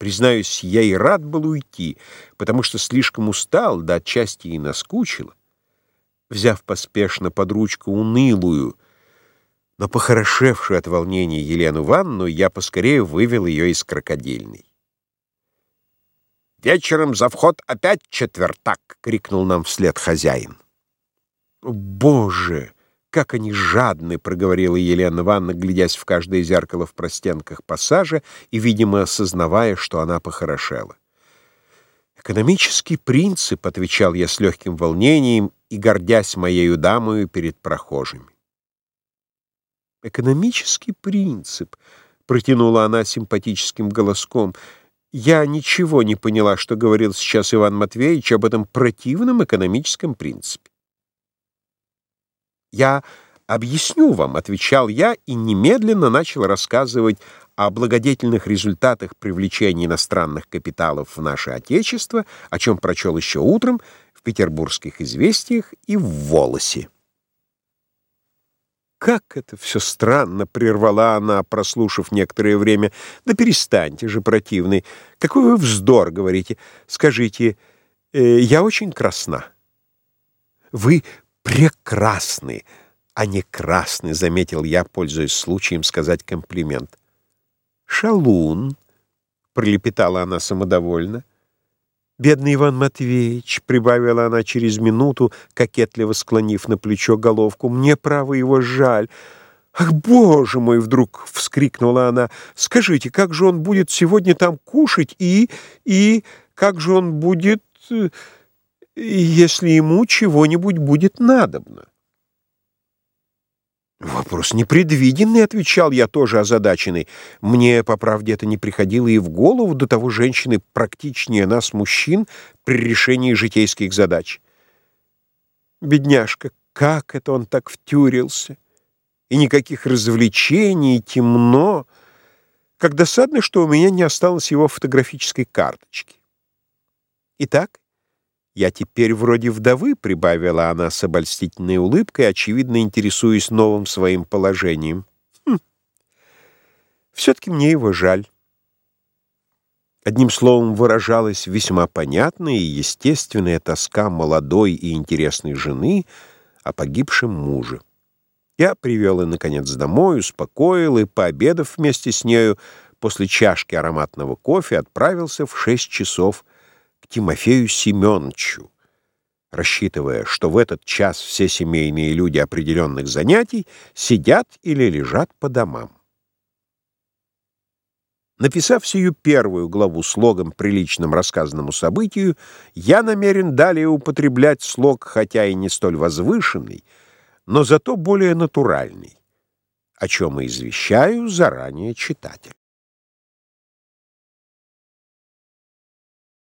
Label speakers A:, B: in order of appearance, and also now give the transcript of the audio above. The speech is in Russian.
A: Признаюсь, я и рад был уйти, потому что слишком устал, да отчасти и наскучило. Взяв поспешно под ручку унылую, но похорошевшую от волнения Елену Ивановну, я поскорее вывел ее из крокодильной. «Вечером за вход опять четвертак!» — крикнул нам вслед хозяин. «Боже!» «Как они жадны!» — проговорила Елена Ивановна, глядясь в каждое зеркало в простенках пассажа и, видимо, осознавая, что она похорошела. «Экономический принцип», — отвечал я с легким волнением и гордясь моею дамою перед прохожими. «Экономический принцип», — протянула она симпатическим голоском. «Я ничего не поняла, что говорил сейчас Иван Матвеевич об этом противном экономическом принципе». «Я объясню вам», — отвечал я и немедленно начал рассказывать о благодетельных результатах привлечения иностранных капиталов в наше Отечество, о чем прочел еще утром в «Петербургских известиях» и в «Волосе». «Как это все странно!» — прервала она, прослушав некоторое время. «Да перестаньте же, противный! Какой вы вздор, говорите! Скажите, э, я очень красна». «Вы прекрасны, а не красны, заметил я, пользуясь случаем сказать комплимент. Шалун, пролепетала она самодовольно. «Бедный Иван Матвеевич», — прибавила она через минуту, кокетливо склонив на плечо головку, — «мне, право, его жаль». «Ах, боже мой!» — вдруг вскрикнула она. «Скажите, как же он будет сегодня там кушать и... и... как же он будет...» если ему чего-нибудь будет надобно. «Вопрос непредвиденный», — отвечал я тоже озадаченный. «Мне, по правде, это не приходило и в голову, до того женщины практичнее нас, мужчин, при решении житейских задач». Бедняжка, как это он так втюрился? И никаких развлечений, темно. Как досадно, что у меня не осталось его фотографической карточки. Итак, «Я теперь вроде вдовы», — прибавила она с обольстительной улыбкой, очевидно интересуясь новым своим положением. Хм. Все-таки мне его жаль. Одним словом, выражалась весьма понятная и естественная тоска молодой и интересной жены о погибшем муже. Я привел ее, наконец, домой, успокоил и, пообедав вместе с нею, после чашки ароматного кофе отправился в шесть часов Тимофею Семеновичу, рассчитывая, что в этот час все семейные люди определенных занятий сидят или лежат по домам. Написав сию первую главу слогом, приличным рассказанному событию, я намерен далее употреблять слог, хотя и не столь возвышенный, но зато более натуральный, о чем и извещаю заранее читателя.